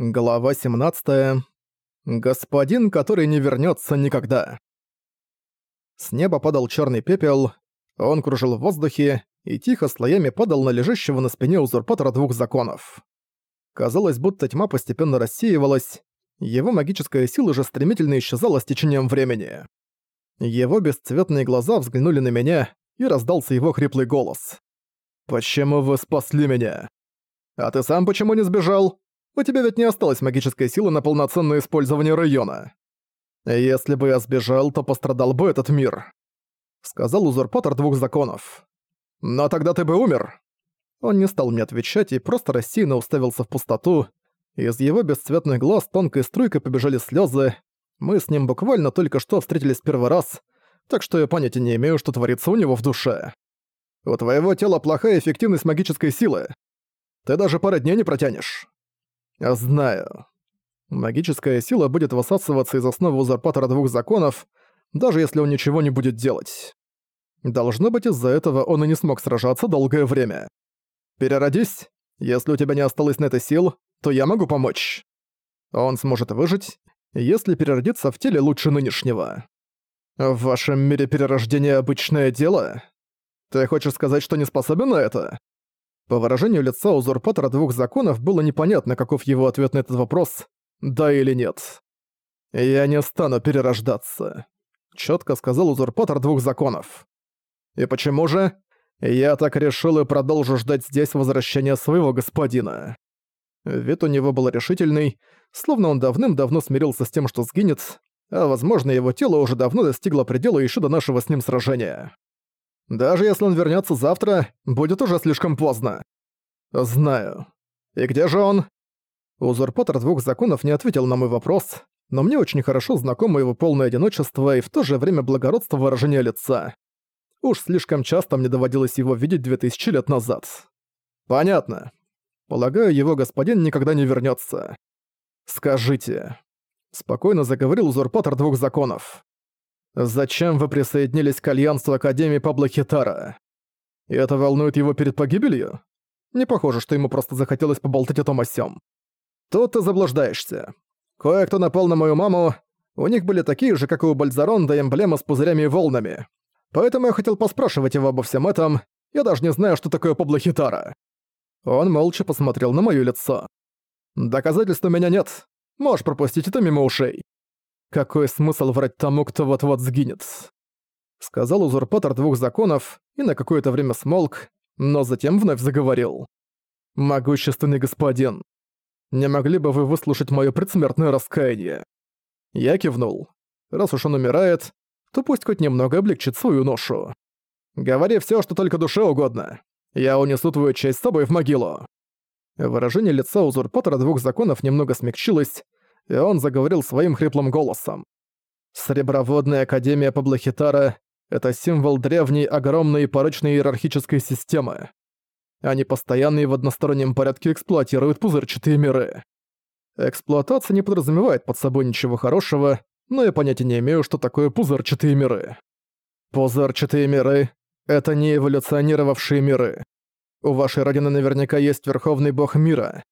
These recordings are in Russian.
Глава 17. Господин, который не вернется никогда. С неба падал черный пепел, он кружил в воздухе и тихо слоями падал на лежащего на спине узурпатора двух законов. Казалось, будто тьма постепенно рассеивалась, его магическая сила же стремительно исчезала с течением времени. Его бесцветные глаза взглянули на меня, и раздался его хриплый голос. «Почему вы спасли меня? А ты сам почему не сбежал?» У тебя ведь не осталось магической силы на полноценное использование района. Если бы я сбежал, то пострадал бы этот мир», — сказал узурпатор двух законов. «Но тогда ты бы умер». Он не стал мне отвечать и просто рассеянно уставился в пустоту. Из его бесцветных глаз тонкой струйкой побежали слезы. Мы с ним буквально только что встретились первый раз, так что я понятия не имею, что творится у него в душе. У твоего тела плохая эффективность магической силы. Ты даже пары дней не протянешь. Знаю. Магическая сила будет высасываться из основы узурпатора двух законов, даже если он ничего не будет делать. Должно быть, из-за этого он и не смог сражаться долгое время. Переродись. Если у тебя не осталось на это сил, то я могу помочь. Он сможет выжить, если переродиться в теле лучше нынешнего. В вашем мире перерождение обычное дело? Ты хочешь сказать, что не способен на это? По выражению лица узурпатора двух законов было непонятно, каков его ответ на этот вопрос «да» или «нет». «Я не стану перерождаться», — чётко сказал узурпатор двух законов. «И почему же? Я так решил и продолжу ждать здесь возвращения своего господина». Вид у него был решительный, словно он давным-давно смирился с тем, что сгинет, а возможно его тело уже давно достигло предела еще до нашего с ним сражения. Даже если он вернется завтра, будет уже слишком поздно. Знаю. И где же он? Узурпатор двух законов не ответил на мой вопрос, но мне очень хорошо знакомо его полное одиночество и в то же время благородство выражения лица. Уж слишком часто мне доводилось его видеть две тысячи лет назад. Понятно. Полагаю, его господин никогда не вернется. Скажите. Спокойно заговорил узурпатор двух законов. Зачем вы присоединились к альянсу Академии Пабло Хитара? И это волнует его перед погибелью? Не похоже, что ему просто захотелось поболтать о том о сём. Тут ты заблуждаешься. Кое-кто напал на мою маму, у них были такие же, как и у Бальзаронда, эмблемы с пузырями и волнами. Поэтому я хотел поспрашивать его обо всем этом, я даже не знаю, что такое Пабло Хитара. Он молча посмотрел на моё лицо. Доказательств у меня нет. Можешь пропустить это мимо ушей. Какой смысл врать тому, кто вот-вот сгинет? Сказал узурпатор двух законов и на какое-то время смолк, но затем вновь заговорил. «Могущественный господин, не могли бы вы выслушать моё предсмертное раскаяние?» Я кивнул. Раз уж он умирает, то пусть хоть немного облегчит свою ношу. Говори всё, что только душе угодно. Я унесу твою честь с собой в могилу. Выражение лица узурпатора двух законов немного смягчилось, и он заговорил своим хриплым голосом. «Среброводная Академия Паблохитара — это символ древней, огромной и порочной иерархической системы. Они постоянно и в одностороннем порядке эксплуатируют пузырчатые миры. Эксплуатация не подразумевает под собой ничего хорошего, но я понятия не имею, что такое пузырчатые миры. Пузырчатые миры — это не эволюционировавшие миры. У вашей родины наверняка есть Верховный Бог Мира.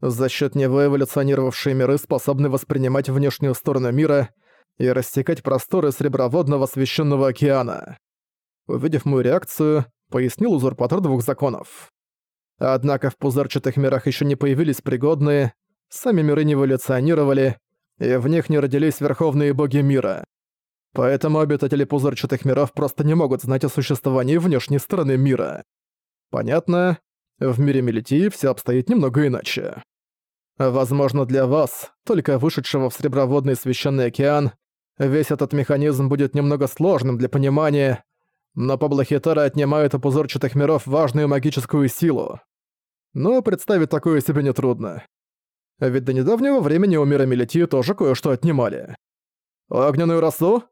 За счет него эволюционировавшие миры способны воспринимать внешнюю сторону мира и рассекать просторы Среброводного священного океана. Увидев мою реакцию, пояснил узурпатор двух законов. Однако в пузырчатых мирах еще не появились пригодные, сами миры не эволюционировали, и в них не родились верховные боги мира. Поэтому обитатели пузырчатых миров просто не могут знать о существовании внешней стороны мира. Понятно, в мире Мелитии все обстоит немного иначе. Возможно, для вас, только вышедшего в Среброводный Священный океан, весь этот механизм будет немного сложным для понимания, но Паблохитара отнимают у пузырчатых миров важную магическую силу. Но представить такое себе нетрудно. Ведь до недавнего времени у мира Мелити тоже кое-что отнимали. Огненную росу?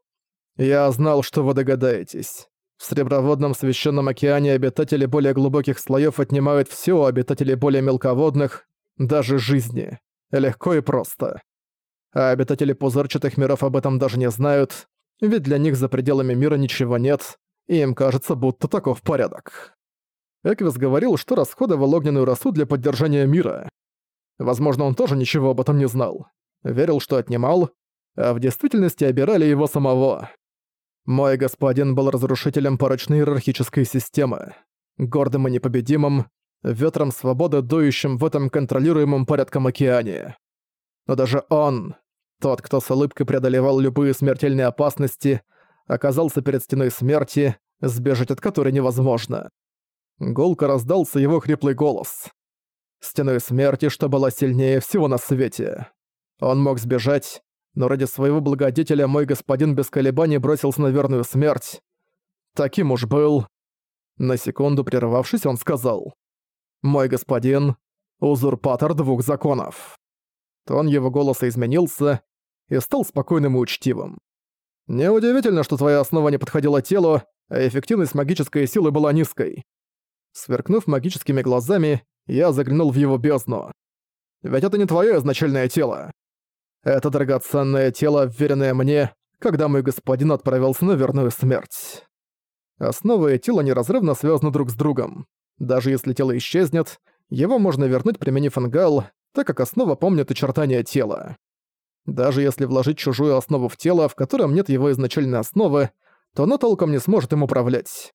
Я знал, что вы догадаетесь. В Среброводном Священном океане обитатели более глубоких слоев отнимают все у обитателей более мелководных, даже жизни. Легко и просто. А обитатели пузырчатых миров об этом даже не знают, ведь для них за пределами мира ничего нет, и им кажется, будто таков порядок. Эквис говорил, что расходовал огненную росу для поддержания мира. Возможно, он тоже ничего об этом не знал. Верил, что отнимал, а в действительности обирали его самого. Мой господин был разрушителем порочной иерархической системы, гордым и непобедимым, ветром свободы, дующим в этом контролируемом порядком океане. Но даже он, тот, кто с улыбкой преодолевал любые смертельные опасности, оказался перед стеной смерти, сбежать от которой невозможно. Гулко раздался его хриплый голос. Стеной смерти, что была сильнее всего на свете. Он мог сбежать, но ради своего благодетеля мой господин без колебаний бросился на верную смерть. Таким уж был. На секунду прервавшись, он сказал. «Мой господин — узурпатор двух законов». Тон его голоса изменился и стал спокойным и учтивым. «Неудивительно, что твоя основа не подходила телу, а эффективность магической силы была низкой. Сверкнув магическими глазами, я заглянул в его бездну. Ведь это не твое изначальное тело. Это драгоценное тело, вверенное мне, когда мой господин отправился на верную смерть. Основа и тело неразрывно связаны друг с другом. Даже если тело исчезнет, его можно вернуть, применив ангал, так как основа помнит очертания тела. Даже если вложить чужую основу в тело, в котором нет его изначальной основы, то оно толком не сможет им управлять.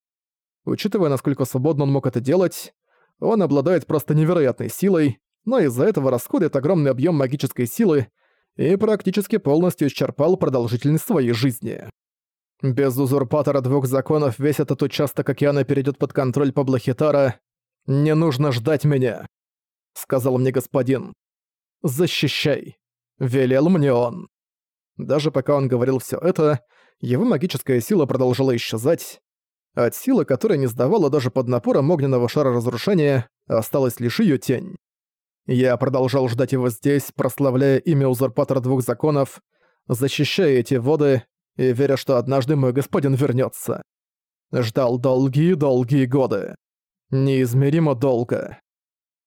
Учитывая, насколько свободно он мог это делать, он обладает просто невероятной силой, но из-за этого расходует огромный объем магической силы и практически полностью исчерпал продолжительность своей жизни. Без узурпатора двух законов весь этот участок океана перейдет под контроль Паблохитара. «Не нужно ждать меня», — сказал мне господин. «Защищай», — велел мне он. Даже пока он говорил все это, его магическая сила продолжала исчезать, от силы, которая не сдавала даже под напором огненного шара разрушения, осталась лишь ее тень. Я продолжал ждать его здесь, прославляя имя узурпатора двух законов, защищая эти воды и веря, что однажды мой господин вернется. Ждал долгие-долгие годы. Неизмеримо долго.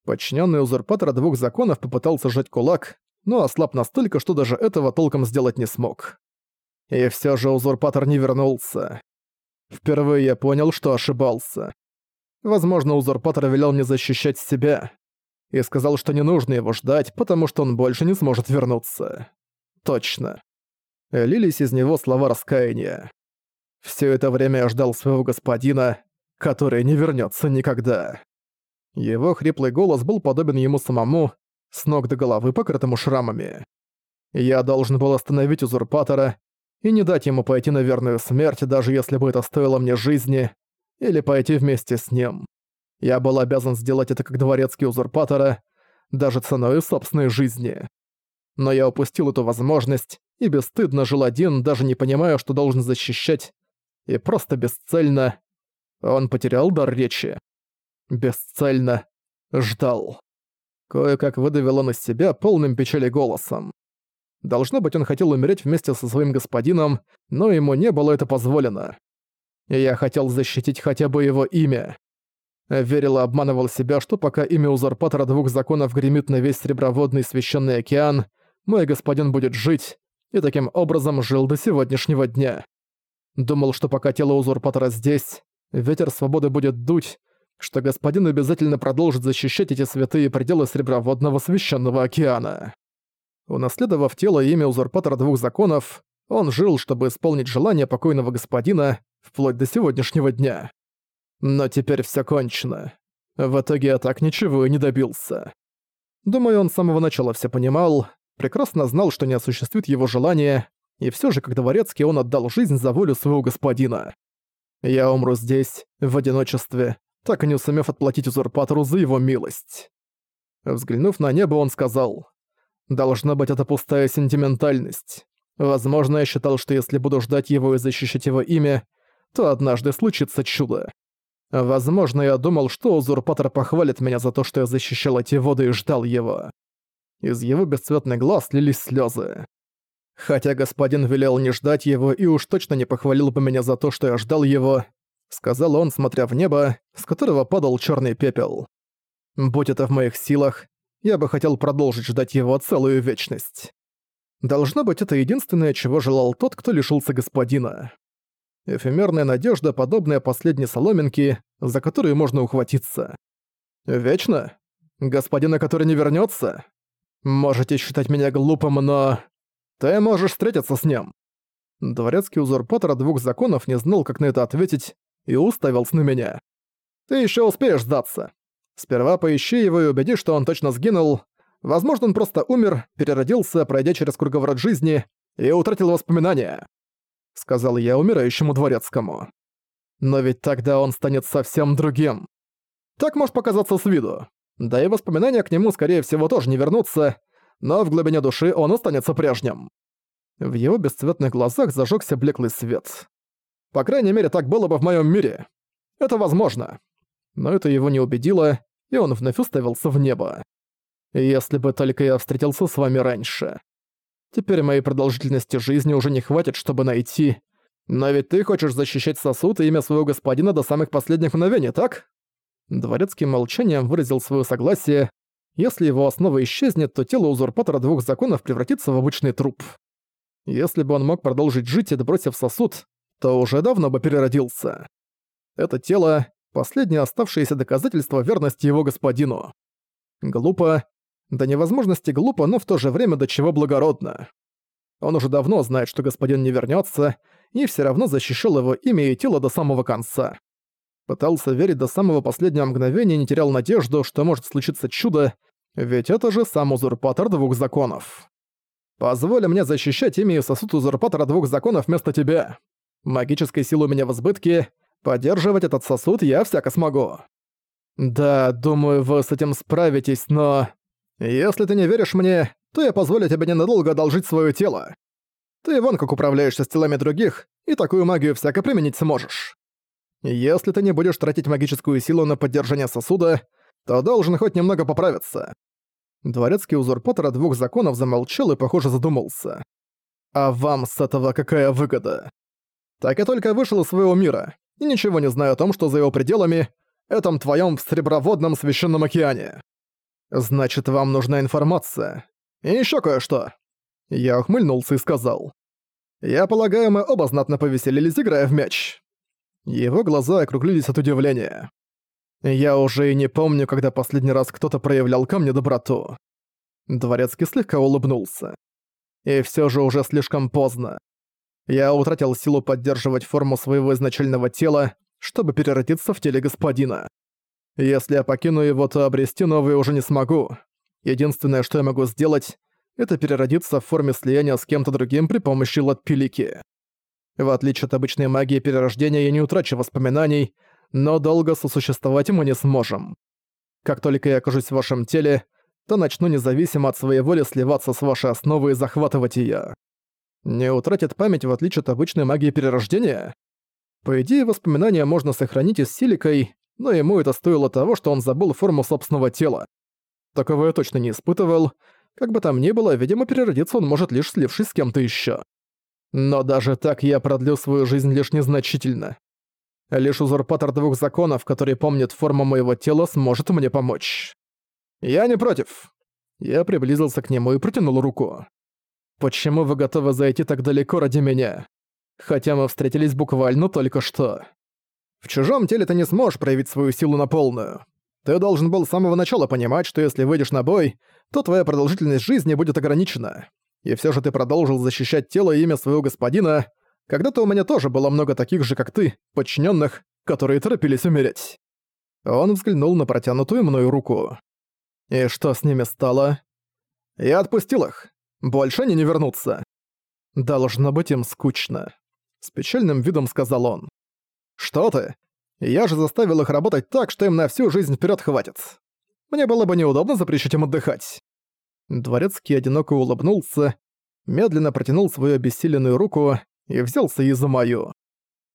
Подчиненный узурпатора двух законов попытался сжать кулак, но ослаб настолько, что даже этого толком сделать не смог. И все же узурпатор не вернулся. Впервые я понял, что ошибался. Возможно, узурпатор велел мне защищать себя. И сказал, что не нужно его ждать, потому что он больше не сможет вернуться. Точно. Лились из него слова раскаяния. Все это время я ждал своего господина, который не вернется никогда. Его хриплый голос был подобен ему самому, с ног до головы покрытому шрамами. Я должен был остановить узурпатора и не дать ему пойти на верную смерть, даже если бы это стоило мне жизни, или пойти вместе с ним. Я был обязан сделать это как дворецкий узурпатора, даже ценой собственной жизни. Но я упустил эту возможность и бесстыдно жил один, даже не понимая, что должен защищать, и просто бесцельно. Он потерял дар речи. Бесцельно ждал. Кое-как выдавил он из себя полным печали голосом. Должно быть, он хотел умереть вместе со своим господином, но ему не было это позволено. Я хотел защитить хотя бы его имя. Верил и обманывал себя, что пока имя узурпатора двух законов гремит на весь Среброводный священный океан, мой господин будет жить, и таким образом жил до сегодняшнего дня. Думал, что пока тело узурпатора здесь, ветер свободы будет дуть, что господин обязательно продолжит защищать эти святые пределы Среброводного священного океана. Унаследовав тело и имя узурпатора двух законов, он жил, чтобы исполнить желание покойного господина, вплоть до сегодняшнего дня. Но теперь все кончено. В итоге я так ничего и не добился. Думаю, он с самого начала все понимал, прекрасно знал, что не осуществит его желание, и все же, как дворецкий, он отдал жизнь за волю своего господина. Я умру здесь, в одиночестве, так и не сумев отплатить узурпатору за его милость. Взглянув на небо, он сказал, Должна быть это пустая сентиментальность. Возможно, я считал, что если буду ждать его и защищать его имя, то однажды случится чудо. Возможно, я думал, что узурпатор похвалит меня за то, что я защищал эти воды и ждал его. Из его бесцветных глаз лились слезы. Хотя господин велел не ждать его и уж точно не похвалил бы меня за то, что я ждал его, сказал он, смотря в небо, с которого падал черный пепел. Будь это в моих силах, я бы хотел продолжить ждать его целую вечность. Должно быть, это единственное, чего желал тот, кто лишился господина. Эфемерная надежда, подобная последней соломинке, за которую можно ухватиться. Вечно? Господина, который не вернется? Можете считать меня глупым, но... Ты можешь встретиться с ним. Дворецкий узурпатор двух законов не знал, как на это ответить, и уставился на меня. Ты еще успеешь сдаться. Сперва поищи его и убеди, что он точно сгинул. Возможно, он просто умер, переродился, пройдя через круговорот жизни, и утратил воспоминания. Сказал я умирающему дворецкому. Но ведь тогда он станет совсем другим. Так может показаться с виду. Да и воспоминания к нему, скорее всего, тоже не вернутся, но в глубине души он останется прежним. В его бесцветных глазах зажегся блеклый свет. По крайней мере, так было бы в моем мире. Это возможно. Но это его не убедило, и он вновь уставился в небо. Если бы только я встретился с вами раньше. Теперь моей продолжительности жизни уже не хватит, чтобы найти. Но ведь ты хочешь защищать сосуд и имя своего господина до самых последних мгновений, так? Дворецкий молчанием выразил свое согласие. Если его основа исчезнет, то тело узурпатора двух законов превратится в обычный труп. Если бы он мог продолжить жить, отбросив сосуд, то уже давно бы переродился. Это тело — последнее оставшееся доказательство верности его господину. Глупо. До невозможности глупо, но в то же время до чего благородно. Он уже давно знает, что господин не вернется, и все равно защищал его имя и тело до самого конца. Пытался верить до самого последнего мгновения и не терял надежду, что может случиться чудо, ведь это же сам узурпатор двух законов. Позволь мне защищать имя и сосуд узурпатора двух законов вместо тебя. Магической силы у меня в избытке, поддерживать этот сосуд я всяко смогу. Да, думаю, вы с этим справитесь, но... Если ты не веришь мне, то я позволю тебе ненадолго одолжить свое тело. Ты вон как управляешься с телами других, и такую магию всяко применить сможешь. Если ты не будешь тратить магическую силу на поддержание сосуда, то должен хоть немного поправиться. Дворецкий узурпатор двух законов замолчал и, похоже, задумался. А вам с этого какая выгода? Так я только вышел из своего мира, и ничего не знаю о том, что за его пределами, этом твоем среброводном священном океане. Значит, вам нужна информация. И еще кое-что. Я ухмыльнулся и сказал. Я полагаю, мы оба знатно повеселились, играя в мяч. Его глаза округлились от удивления. Я уже и не помню, когда последний раз кто-то проявлял ко мне доброту. Дворецкий слегка улыбнулся. И все же уже слишком поздно. Я утратил силу поддерживать форму своего изначального тела, чтобы переродиться в теле господина. Если я покину его, то обрести новое уже не смогу. Единственное, что я могу сделать, это переродиться в форме слияния с кем-то другим при помощи латпилики. В отличие от обычной магии перерождения, я не утрачу воспоминаний, но долго сосуществовать мы не сможем. Как только я окажусь в вашем теле, то начну независимо от своей воли сливаться с вашей основой и захватывать её. Не утратит память в отличие от обычной магии перерождения? По идее, воспоминания можно сохранить и с силикой, но ему это стоило того, что он забыл форму собственного тела. Такого я точно не испытывал. Как бы там ни было, видимо, переродиться он может лишь слившись с кем-то ещё. Но даже так я продлю свою жизнь лишь незначительно. Лишь узурпатор двух законов, который помнит форму моего тела, сможет мне помочь. Я не против. Я приблизился к нему и протянул руку. Почему вы готовы зайти так далеко ради меня? Хотя мы встретились буквально только что. В чужом теле ты не сможешь проявить свою силу на полную. Ты должен был с самого начала понимать, что если выйдешь на бой, то твоя продолжительность жизни будет ограничена и все же ты продолжил защищать тело и имя своего господина. Когда-то у меня тоже было много таких же, как ты, подчиненных, которые торопились умереть». Он взглянул на протянутую мною руку. «И что с ними стало?» «Я отпустил их. Больше они не вернутся». «Должно быть им скучно», — с печальным видом сказал он. «Что ты? Я же заставил их работать так, что им на всю жизнь вперед хватит. Мне было бы неудобно запрещать им отдыхать. Дворецкий одиноко улыбнулся, медленно протянул свою обессиленную руку и взялся и за мою.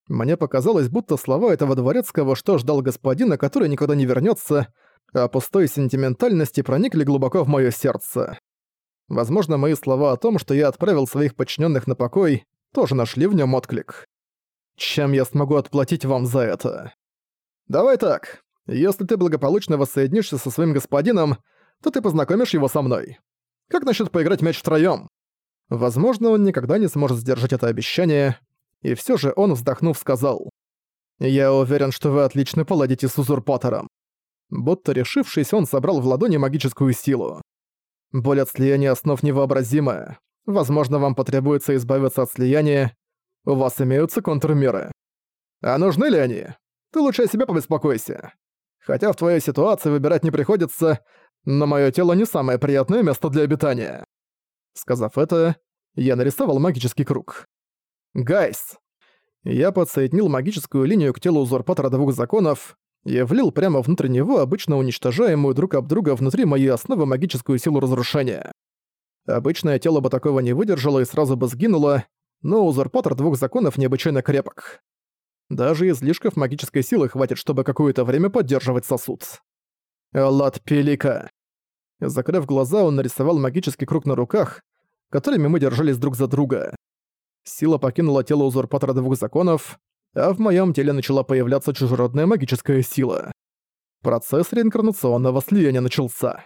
Мне показалось, будто слова этого дворецкого, что ждал господина, который никогда не вернется, а пустой сентиментальности проникли глубоко в мое сердце. Возможно, мои слова о том, что я отправил своих подчиненных на покой, тоже нашли в нем отклик. Чем я смогу отплатить вам за это? Давай так. Если ты благополучно воссоединишься со своим господином, то ты познакомишь его со мной. Как насчет поиграть мяч втроём? Возможно, он никогда не сможет сдержать это обещание, и все же он, вздохнув, сказал. «Я уверен, что вы отлично поладите с узурпатором». Будто решившись, он собрал в ладони магическую силу. Боль от слияния основ невообразимая. Возможно, вам потребуется избавиться от слияния. У вас имеются контрмеры. А нужны ли они? Ты лучше о себе побеспокойся. Хотя в твоей ситуации выбирать не приходится, но мое тело не самое приятное место для обитания. Сказав это, я нарисовал магический круг. Гайс! Я подсоединил магическую линию к телу узурпатора двух законов и влил прямо внутрь него обычно уничтожаемую друг об друга внутри моей основы магическую силу разрушения. Обычное тело бы такого не выдержало и сразу бы сгинуло, но узурпатор двух законов необычайно крепок. Даже излишков магической силы хватит, чтобы какое-то время поддерживать сосуд. Эллад Пелика. Закрыв глаза, он нарисовал магический круг на руках, которыми мы держались друг за друга. Сила покинула тело узурпатора двух законов, а в моем теле начала появляться чужеродная магическая сила. Процесс реинкарнационного слияния начался.